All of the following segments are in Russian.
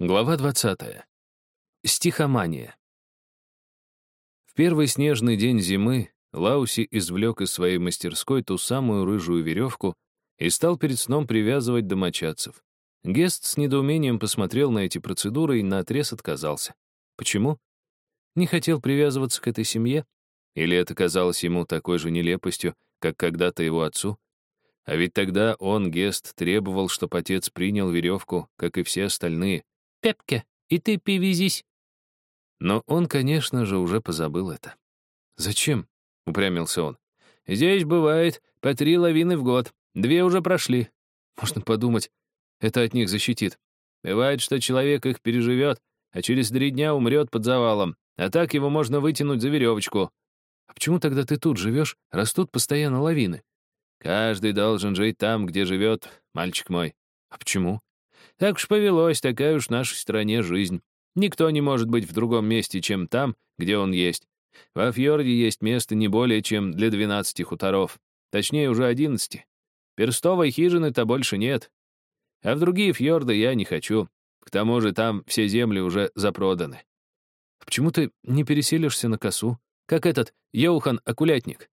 Глава 20. Стихомания. В первый снежный день зимы Лауси извлек из своей мастерской ту самую рыжую веревку и стал перед сном привязывать домочадцев. Гест с недоумением посмотрел на эти процедуры и наотрез отказался. Почему? Не хотел привязываться к этой семье? Или это казалось ему такой же нелепостью, как когда-то его отцу? А ведь тогда он, Гест, требовал, чтобы отец принял веревку, как и все остальные — Пепке, и ты привезись». Но он, конечно же, уже позабыл это. «Зачем?» — упрямился он. «Здесь бывает по три лавины в год. Две уже прошли. Можно подумать, это от них защитит. Бывает, что человек их переживет, а через три дня умрет под завалом. А так его можно вытянуть за веревочку. А почему тогда ты тут живешь? Растут постоянно лавины. Каждый должен жить там, где живет мальчик мой. А почему? Так уж повелось, такая уж в нашей стране жизнь. Никто не может быть в другом месте, чем там, где он есть. Во фьорде есть место не более, чем для двенадцати хуторов. Точнее, уже одиннадцати. Перстовой хижины-то больше нет. А в другие фьорды я не хочу. К тому же там все земли уже запроданы. Почему ты не переселишься на косу, как этот Йоухан-окулятник?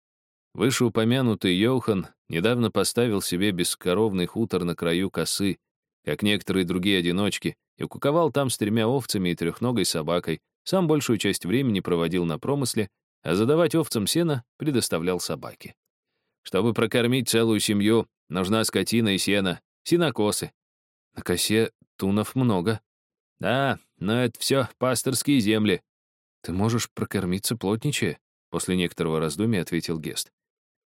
Вышеупомянутый Йоухан недавно поставил себе бескоровный хутор на краю косы, как некоторые другие одиночки, и куковал там с тремя овцами и трехногой собакой, сам большую часть времени проводил на промысле, а задавать овцам сено предоставлял собаке. Чтобы прокормить целую семью, нужна скотина и сено, сенокосы. На косе тунов много. Да, но это все пасторские земли. Ты можешь прокормиться плотничая, после некоторого раздумья ответил Гест.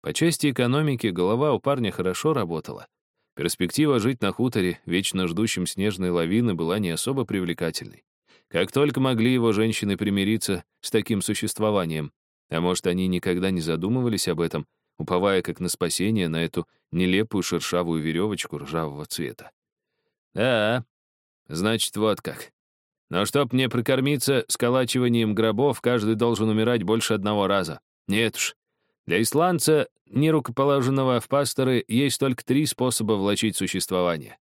По части экономики голова у парня хорошо работала. Перспектива жить на хуторе, вечно ждущем снежной лавины, была не особо привлекательной. Как только могли его женщины примириться с таким существованием, а может, они никогда не задумывались об этом, уповая как на спасение на эту нелепую шершавую веревочку ржавого цвета. Да, значит, вот как. Но чтоб мне прокормиться сколачиванием гробов, каждый должен умирать больше одного раза. Нет уж, для исландца, нерукоположенного в пасторы, есть только три способа влачить существование.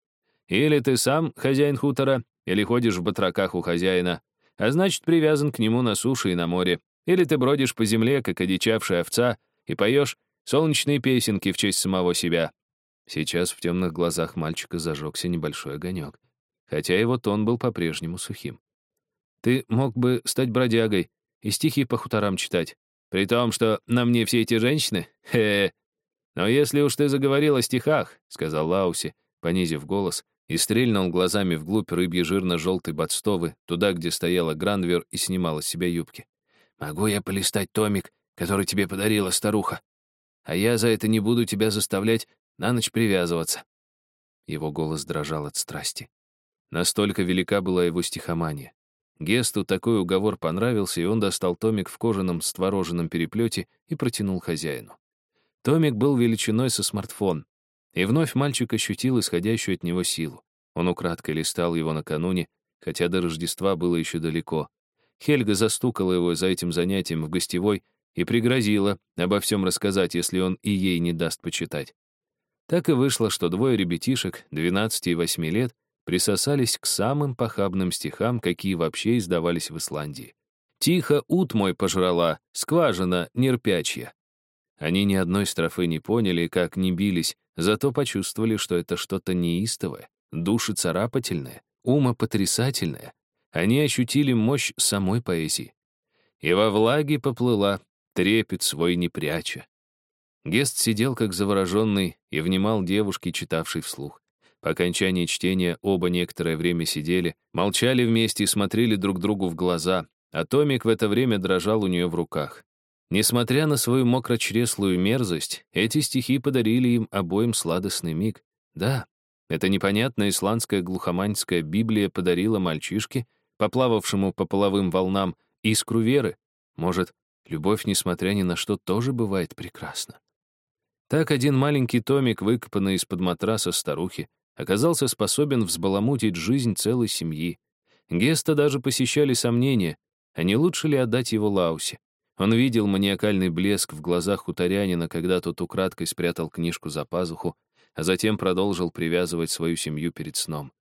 Или ты сам хозяин хутора, или ходишь в батраках у хозяина, а значит, привязан к нему на суше и на море. Или ты бродишь по земле, как одичавшая овца, и поешь солнечные песенки в честь самого себя. Сейчас в темных глазах мальчика зажегся небольшой огонек, хотя его тон был по-прежнему сухим. Ты мог бы стать бродягой и стихи по хуторам читать, при том, что на мне все эти женщины? Хе, -хе. Но если уж ты заговорил о стихах, — сказал Лауси, понизив голос, и стрельнул глазами вглубь рыбьи жирно-желтой бадстовы, туда, где стояла Гранвер и снимала с себя юбки. «Могу я полистать томик, который тебе подарила старуха? А я за это не буду тебя заставлять на ночь привязываться». Его голос дрожал от страсти. Настолько велика была его стихомания. Гесту такой уговор понравился, и он достал томик в кожаном створоженном переплете и протянул хозяину. Томик был величиной со смартфон, и вновь мальчик ощутил исходящую от него силу. Он украдкой листал его накануне, хотя до Рождества было еще далеко. Хельга застукала его за этим занятием в гостевой и пригрозила обо всем рассказать, если он и ей не даст почитать. Так и вышло, что двое ребятишек, 12 и 8 лет, присосались к самым похабным стихам, какие вообще издавались в Исландии. «Тихо ут мой пожрала, скважина нерпячья». Они ни одной строфы не поняли, как не бились, зато почувствовали, что это что-то неистовое, душецарапательное, умопотрясательное. Они ощутили мощь самой поэзии. И во влаге поплыла, трепет свой не пряча. Гест сидел как завороженный и внимал девушке, читавшей вслух. По окончании чтения оба некоторое время сидели, молчали вместе и смотрели друг другу в глаза, а Томик в это время дрожал у нее в руках. Несмотря на свою мокрочреслую мерзость, эти стихи подарили им обоим сладостный миг. Да, эта непонятная исландская глухоманская Библия подарила мальчишке, поплававшему по половым волнам, искру веры. Может, любовь, несмотря ни на что, тоже бывает прекрасна. Так один маленький томик, выкопанный из-под матраса старухи, оказался способен взбаламутить жизнь целой семьи. Геста даже посещали сомнения, а не лучше ли отдать его Лаусе. Он видел маниакальный блеск в глазах хуторянина, когда тот украдкой спрятал книжку за пазуху, а затем продолжил привязывать свою семью перед сном.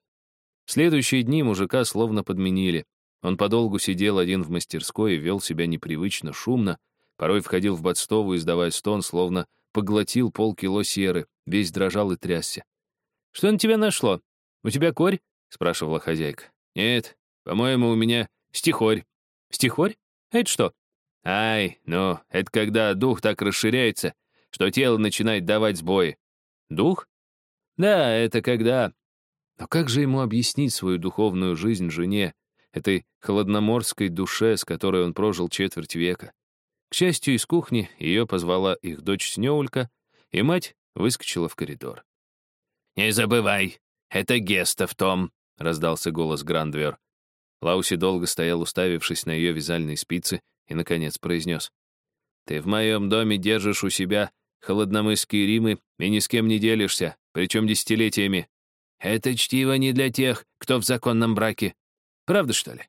В следующие дни мужика словно подменили. Он подолгу сидел один в мастерской и вел себя непривычно, шумно, порой входил в Бадстову, издавая стон, словно поглотил полкило серы, весь дрожал и трясся. «Что на тебя нашло? У тебя корь?» — спрашивала хозяйка. «Нет, по-моему, у меня стихорь». «Стихорь? Это что?» «Ай, ну, это когда дух так расширяется, что тело начинает давать сбои». «Дух?» «Да, это когда...» Но как же ему объяснить свою духовную жизнь жене, этой холодноморской душе, с которой он прожил четверть века? К счастью, из кухни ее позвала их дочь Снеулька, и мать выскочила в коридор. «Не забывай, это Гестов, Том», — раздался голос Грандвер. Лауси долго стоял, уставившись на ее вязальные спицы, и, наконец, произнес. «Ты в моем доме держишь у себя холодномысские римы и ни с кем не делишься, причем десятилетиями. Это чтиво не для тех, кто в законном браке. Правда, что ли?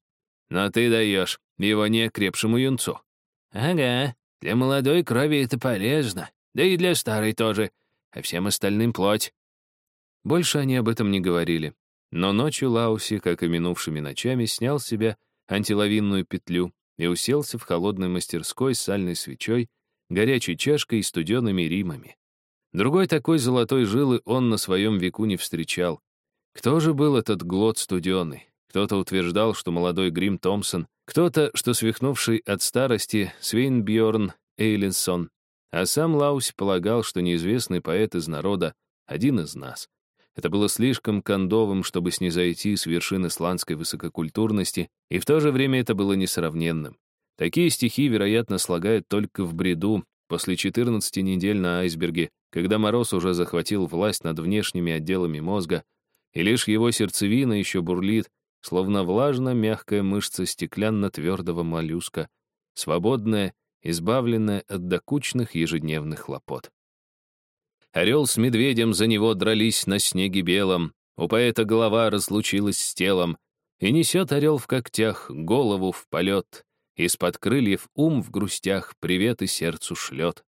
Но ты даешь его неокрепшему юнцу. Ага, для молодой крови это полезно, да и для старой тоже, а всем остальным плоть. Больше они об этом не говорили. Но ночью Лауси, как и минувшими ночами, снял с себя антилавинную петлю и уселся в холодной мастерской с сальной свечой, горячей чашкой и студеными римами. Другой такой золотой жилы он на своем веку не встречал. Кто же был этот глот студеный? Кто-то утверждал, что молодой Грим Томпсон, кто-то, что свихнувший от старости Свейнбьорн Эйлинсон, а сам Лаус полагал, что неизвестный поэт из народа — один из нас. Это было слишком кондовым, чтобы снизойти с вершины исландской высококультурности, и в то же время это было несравненным. Такие стихи, вероятно, слагают только в бреду, после 14 недель на айсберге, когда мороз уже захватил власть над внешними отделами мозга, и лишь его сердцевина еще бурлит, словно влажно-мягкая мышца стеклянно-твердого моллюска, свободная, избавленная от докучных ежедневных хлопот. Орел с медведем за него дрались на снеге белом, у поэта голова разлучилась с телом, и несет орел в когтях голову в полет, из-под крыльев ум в грустях приветы сердцу шлет.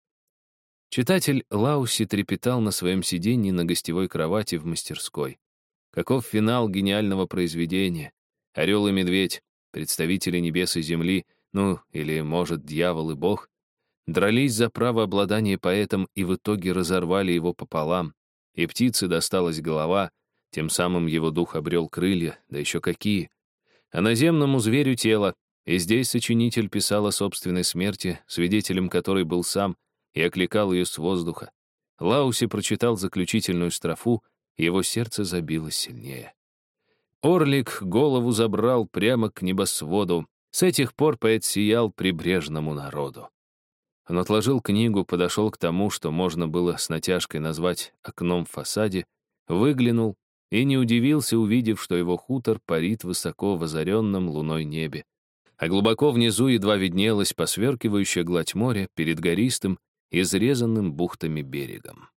Читатель Лауси трепетал на своем сиденье на гостевой кровати в мастерской. Каков финал гениального произведения? Орел и медведь, представители небес и земли, ну, или, может, дьявол и бог, дрались за право обладания поэтом и в итоге разорвали его пополам, и птице досталась голова, тем самым его дух обрел крылья, да еще какие. А наземному зверю тело, и здесь сочинитель писал о собственной смерти, свидетелем которой был сам, и окликал ее с воздуха. Лауси прочитал заключительную строфу, его сердце забилось сильнее. Орлик голову забрал прямо к небосводу. С этих пор поэт сиял прибрежному народу. Он отложил книгу, подошел к тому, что можно было с натяжкой назвать окном в фасаде, выглянул и не удивился, увидев, что его хутор парит высоко в озаренном луной небе. А глубоко внизу едва виднелась посверкивающая гладь моря перед гористым, изрезанным бухтами берегом.